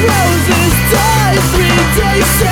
roses die three days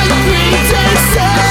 Take